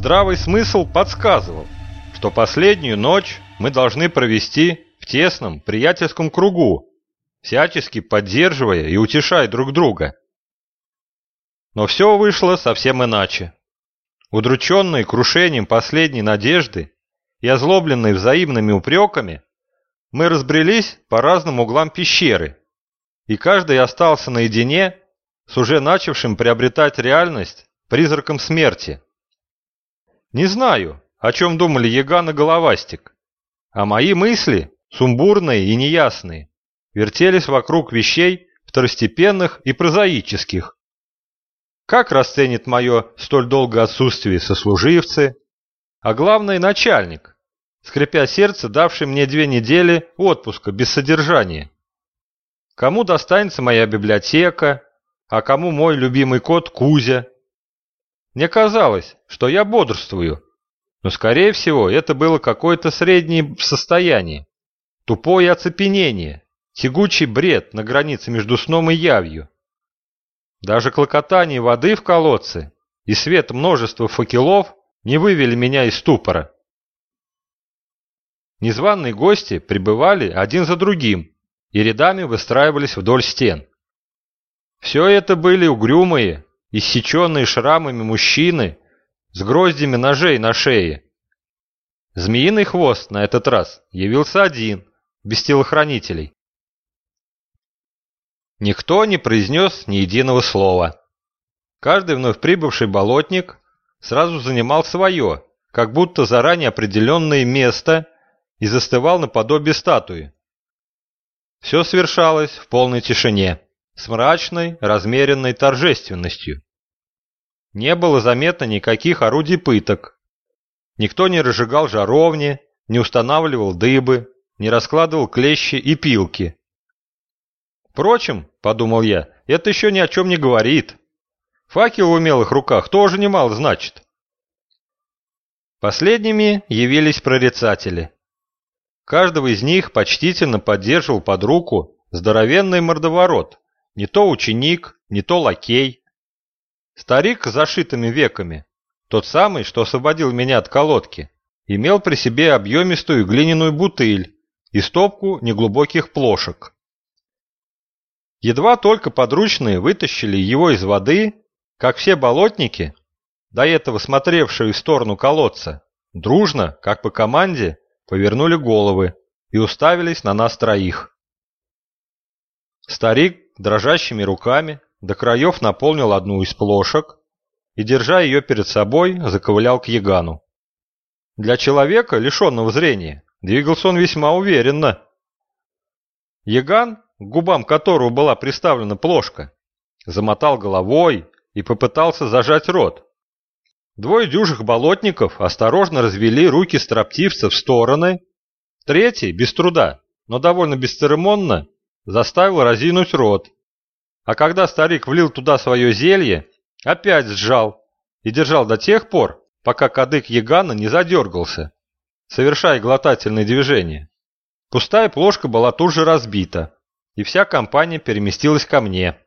Здравый смысл подсказывал, что последнюю ночь мы должны провести в тесном приятельском кругу, всячески поддерживая и утешая друг друга. Но все вышло совсем иначе. Удрученные крушением последней надежды и озлобленные взаимными упреками, мы разбрелись по разным углам пещеры, и каждый остался наедине с уже начавшим приобретать реальность призраком смерти. Не знаю, о чем думали Яган и Головастик, а мои мысли, сумбурные и неясные, вертелись вокруг вещей второстепенных и прозаических. Как расценит мое столь долгое отсутствие сослуживцы, а главное начальник, скрипя сердце, давший мне две недели отпуска без содержания. Кому достанется моя библиотека, а кому мой любимый кот Кузя, мне казалось, что я бодрствую, но, скорее всего, это было какое-то среднее состояние. Тупое оцепенение, тягучий бред на границе между сном и явью. Даже клокотание воды в колодце и свет множества факелов не вывели меня из ступора. Незваные гости прибывали один за другим и рядами выстраивались вдоль стен. Все это были угрюмые, иссеченные шрамами мужчины с гроздями ножей на шее. Змеиный хвост на этот раз явился один, без телохранителей. Никто не произнес ни единого слова. Каждый вновь прибывший болотник сразу занимал свое, как будто заранее определенное место и застывал наподобие статуи. Все свершалось в полной тишине с мрачной, размеренной торжественностью. Не было заметно никаких орудий пыток. Никто не разжигал жаровни, не устанавливал дыбы, не раскладывал клещи и пилки. Впрочем, подумал я, это еще ни о чем не говорит. Факел в умелых руках тоже немало значит. Последними явились прорицатели. Каждого из них почтительно поддерживал под руку здоровенный мордоворот, не то ученик, не то лакей. Старик с зашитыми веками, тот самый, что освободил меня от колодки, имел при себе объемистую глиняную бутыль и стопку неглубоких плошек. Едва только подручные вытащили его из воды, как все болотники, до этого смотревшие в сторону колодца, дружно, как по команде, повернули головы и уставились на нас троих. Старик дрожащими руками до краев наполнил одну из плошек и, держа ее перед собой, заковылял к Ягану. Для человека, лишенного зрения, двигался он весьма уверенно. Яган, к губам которого была приставлена плошка, замотал головой и попытался зажать рот. Двое дюжих болотников осторожно развели руки строптивца в стороны. Третий, без труда, но довольно бесцеремонно, заставил разинуть рот. А когда старик влил туда свое зелье, опять сжал и держал до тех пор, пока кадык Ягана не задергался, совершая глотательные движения. Пустая плошка была тут же разбита, и вся компания переместилась ко мне.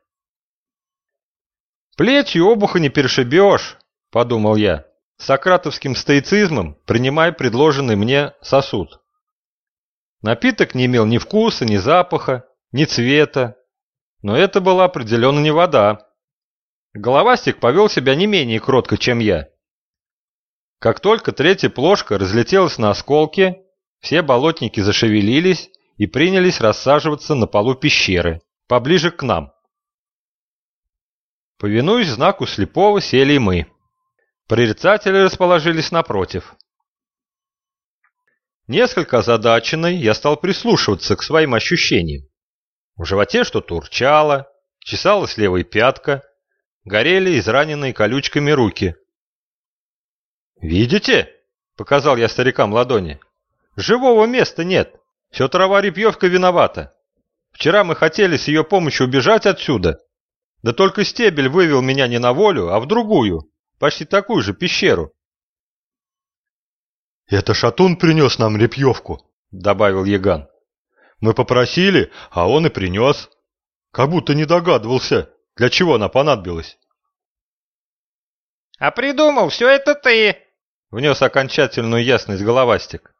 «Плетью обуха не перешибешь», — подумал я, сократовским стоицизмом принимая предложенный мне сосуд. Напиток не имел ни вкуса, ни запаха, ни цвета, но это была определенно не вода. Головастик повел себя не менее кротко, чем я. Как только третья плошка разлетелась на осколки, все болотники зашевелились и принялись рассаживаться на полу пещеры, поближе к нам. Повинуясь знаку слепого, сели и мы. Прорицатели расположились напротив. Несколько озадаченный, я стал прислушиваться к своим ощущениям. В животе что-то урчало, чесалась левая пятка, горели израненные колючками руки. «Видите?» — показал я старикам ладони. «Живого места нет. Все трава репьевка виновата. Вчера мы хотели с ее помощью убежать отсюда. Да только стебель вывел меня не на волю, а в другую, почти такую же пещеру». «Это Шатун принес нам репьевку», — добавил Яган. Мы попросили, а он и принес. Как будто не догадывался, для чего она понадобилась. «А придумал все это ты!» внес окончательную ясность головастик.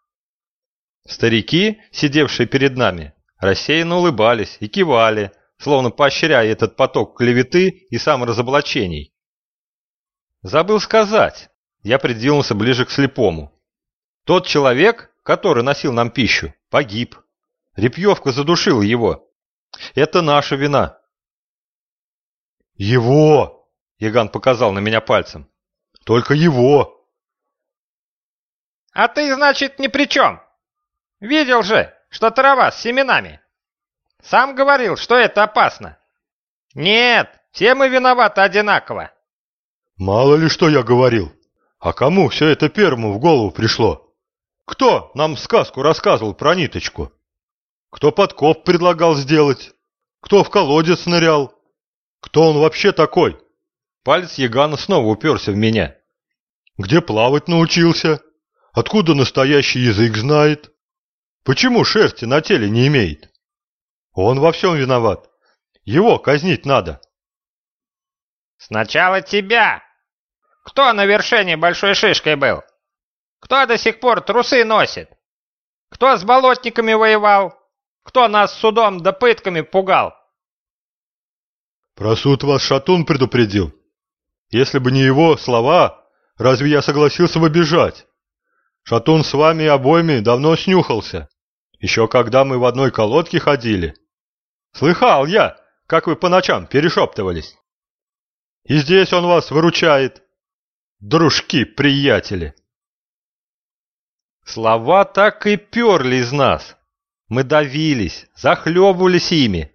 Старики, сидевшие перед нами, рассеянно улыбались и кивали, словно поощряя этот поток клеветы и саморазоблачений. Забыл сказать, я придвинулся ближе к слепому. Тот человек, который носил нам пищу, погиб. Репьевка задушила его. Это наша вина. Его! Яган показал на меня пальцем. Только его! А ты, значит, ни при чем. Видел же, что трава с семенами. Сам говорил, что это опасно. Нет, все мы виноваты одинаково. Мало ли что я говорил. А кому все это первому в голову пришло? Кто нам сказку рассказывал про ниточку? Кто подкоп предлагал сделать? Кто в колодец нырял? Кто он вообще такой? Палец Ягана снова уперся в меня. Где плавать научился? Откуда настоящий язык знает? Почему шерсти на теле не имеет? Он во всем виноват. Его казнить надо. Сначала тебя. Кто на вершине большой шишкой был? Кто до сих пор трусы носит? Кто с болотниками воевал? Кто нас судом да пытками пугал? Про суд вас Шатун предупредил. Если бы не его слова, разве я согласился бы бежать? Шатун с вами обоими давно снюхался. Еще когда мы в одной колодке ходили. Слыхал я, как вы по ночам перешептывались. И здесь он вас выручает. Дружки-приятели. Слова так и перли из нас. Мы давились, захлебывались ими.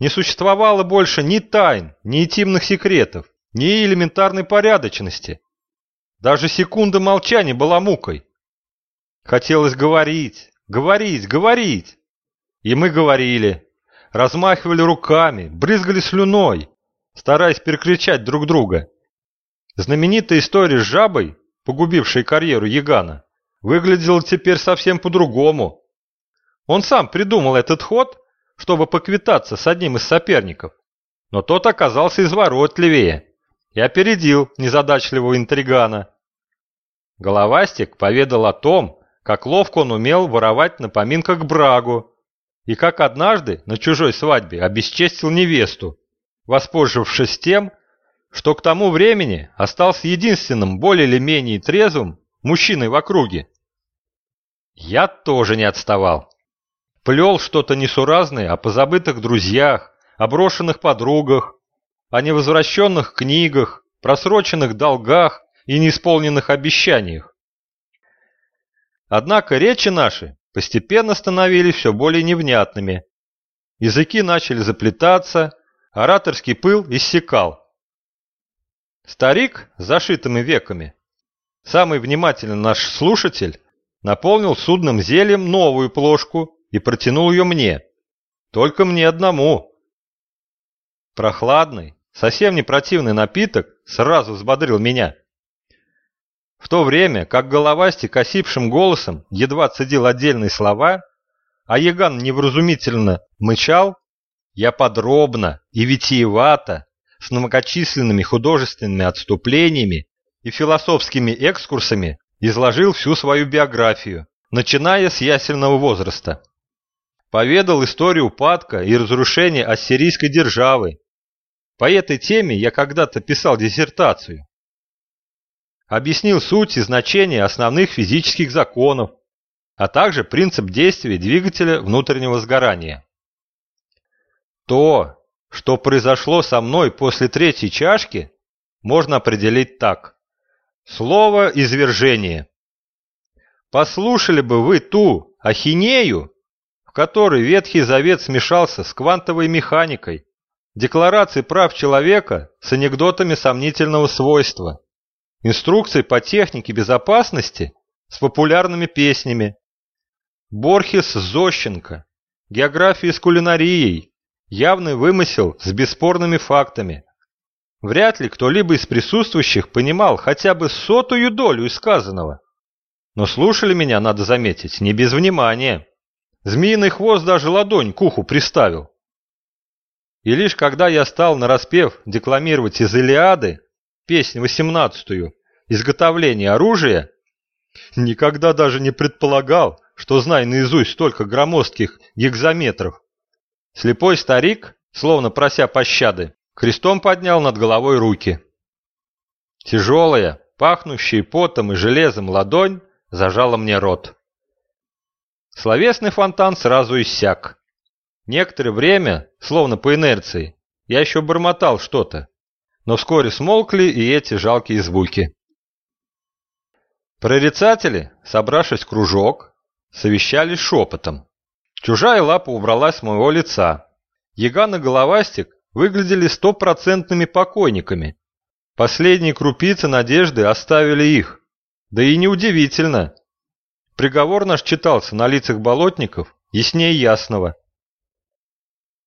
Не существовало больше ни тайн, ни интимных секретов, ни элементарной порядочности. Даже секунда молчания была мукой. Хотелось говорить, говорить, говорить. И мы говорили, размахивали руками, брызгали слюной, стараясь перекричать друг друга. Знаменитая история с жабой, погубившей карьеру Ягана, выглядела теперь совсем по-другому. Он сам придумал этот ход, чтобы поквитаться с одним из соперников, но тот оказался изворотливее и опередил незадачливого интригана. Головастик поведал о том, как ловко он умел воровать на поминках Брагу, и как однажды на чужой свадьбе обесчестил невесту, воспользовавшись тем, что к тому времени остался единственным более или менее трезвым мужчиной в округе. Я тоже не отставал. Плел что-то несуразное о позабытых друзьях, о брошенных подругах, о невозвращенных книгах, просроченных долгах и неисполненных обещаниях. Однако речи наши постепенно становились все более невнятными. Языки начали заплетаться, ораторский пыл иссякал. Старик с зашитыми веками, самый внимательный наш слушатель, наполнил судным зельем новую плошку и протянул ее мне. Только мне одному. Прохладный, совсем не противный напиток сразу взбодрил меня. В то время, как головастик осипшим голосом едва цедил отдельные слова, а Яган невразумительно мычал, я подробно и витиевато, с многочисленными художественными отступлениями и философскими экскурсами изложил всю свою биографию, начиная с ясельного возраста. Поведал историю упадка и разрушения ассирийской державы. По этой теме я когда-то писал диссертацию объяснил суть и значение основных физических законов, а также принцип действия двигателя внутреннего сгорания. То, что произошло со мной после третьей чашки, можно определить так. Слово «извержение». Послушали бы вы ту ахинею, которой Ветхий Завет смешался с квантовой механикой, декларацией прав человека с анекдотами сомнительного свойства. Инструкции по технике безопасности с популярными песнями. Борхес Зощенко. География с кулинарией. Явный вымысел с бесспорными фактами. Вряд ли кто-либо из присутствующих понимал хотя бы сотую долю сказанного. Но слушали меня, надо заметить, не без внимания. Змеиный хвост даже ладонь к уху приставил. И лишь когда я стал нараспев декламировать из Илиады, песнь восемнадцатую, изготовление оружия, Никогда даже не предполагал, что знаю наизусть столько громоздких гигзометров. Слепой старик, словно прося пощады, крестом поднял над головой руки. Тяжелая, пахнущая потом и железом ладонь зажала мне рот. Словесный фонтан сразу иссяк. Некоторое время, словно по инерции, я еще бормотал что-то, но вскоре смолкли и эти жалкие звуки. Прорицатели, собравшись в кружок, совещались шепотом. Чужая лапа убралась с моего лица. Яган и головастик выглядели стопроцентными покойниками. Последние крупицы надежды оставили их. Да и неудивительно. Приговор наш читался на лицах болотников яснее ясного.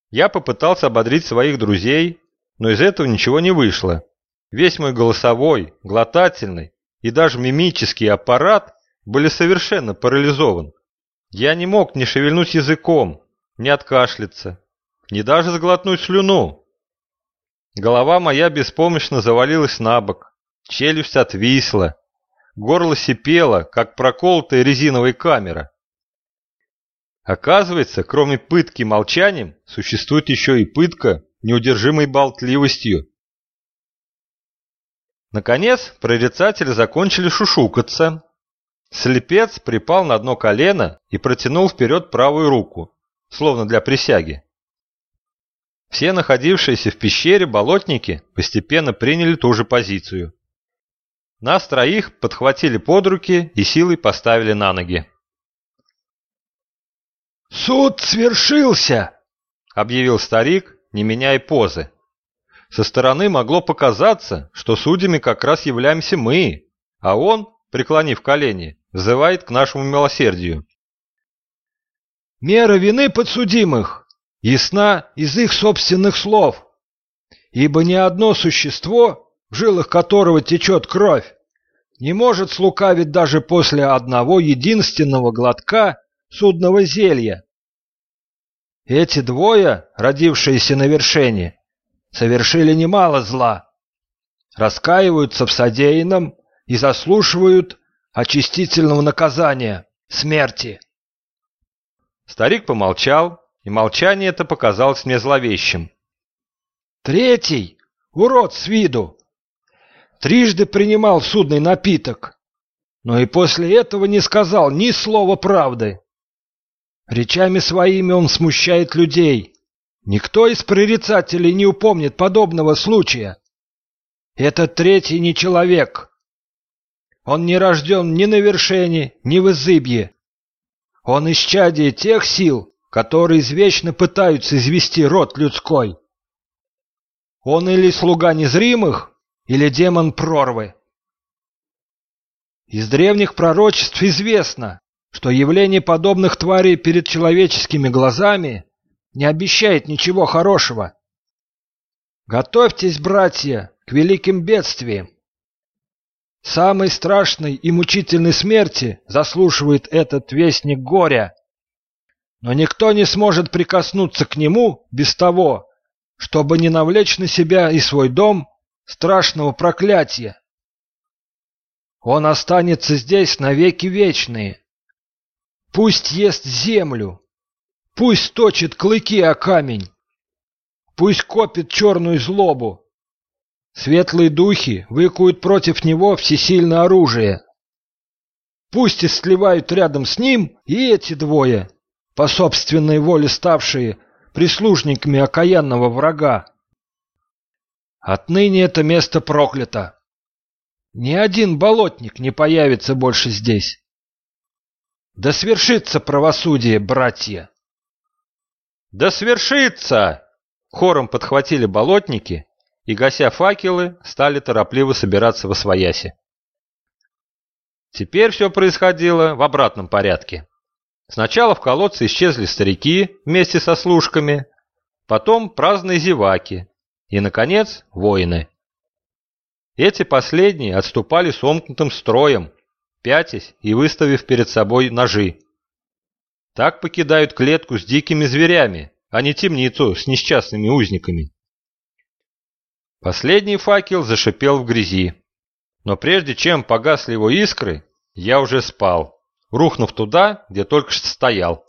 Я попытался ободрить своих друзей, но из этого ничего не вышло. Весь мой голосовой, глотательный и даже мимический аппарат были совершенно парализован. Я не мог ни шевельнуть языком, ни откашляться, ни даже сглотнуть слюну. Голова моя беспомощно завалилась на бок, челюсть отвисла, горло сипело, как проколотая резиновая камера. Оказывается, кроме пытки молчанием, существует еще и пытка неудержимой болтливостью. Наконец, прорицатели закончили шушукаться. Слепец припал на одно колено и протянул вперед правую руку, словно для присяги. Все находившиеся в пещере болотники постепенно приняли ту же позицию. Нас троих подхватили под руки и силой поставили на ноги. «Суд свершился!» — объявил старик, не меняя позы. Со стороны могло показаться, что судьями как раз являемся мы, а он, преклонив колени, взывает к нашему милосердию. «Мера вины подсудимых ясна из их собственных слов, ибо ни одно существо, в жилах которого течет кровь, не может слукавить даже после одного единственного глотка судного зелья. Эти двое, родившиеся на вершине, совершили немало зла, раскаиваются в содеянном и заслуживают очистительного наказания – смерти. Старик помолчал, и молчание это показалось мне зловещим. Третий, урод с виду, трижды принимал судный напиток, но и после этого не сказал ни слова правды. Речами своими он смущает людей. Никто из прорицателей не упомнит подобного случая. Этот третий не человек. Он не рожден ни на вершине, ни в изыбье. Он исчадие тех сил, которые извечно пытаются извести род людской. Он или слуга незримых, или демон прорвы. Из древних пророчеств известно, что явление подобных тварей перед человеческими глазами не обещает ничего хорошего. Готовьтесь, братья, к великим бедствиям. Самой страшной и мучительной смерти заслуживает этот вестник горя. Но никто не сможет прикоснуться к нему без того, чтобы не навлечь на себя и свой дом страшного проклятия. Он останется здесь навеки вечные. Пусть ест землю, пусть точит клыки о камень, пусть копит черную злобу. Светлые духи выкуют против него всесильное оружие. Пусть и сливают рядом с ним и эти двое, по собственной воле ставшие прислужниками окаянного врага. Отныне это место проклято. Ни один болотник не появится больше здесь. Да свершится правосудие, братья! Да свершится! Хором подхватили болотники и, гася факелы, стали торопливо собираться во свояси. Теперь все происходило в обратном порядке. Сначала в колодце исчезли старики вместе со служками, потом праздные зеваки и, наконец, воины. Эти последние отступали сомкнутым строем, пятясь и выставив перед собой ножи. Так покидают клетку с дикими зверями, а не темницу с несчастными узниками. Последний факел зашипел в грязи. Но прежде чем погасли его искры, Я уже спал, рухнув туда, где только что стоял.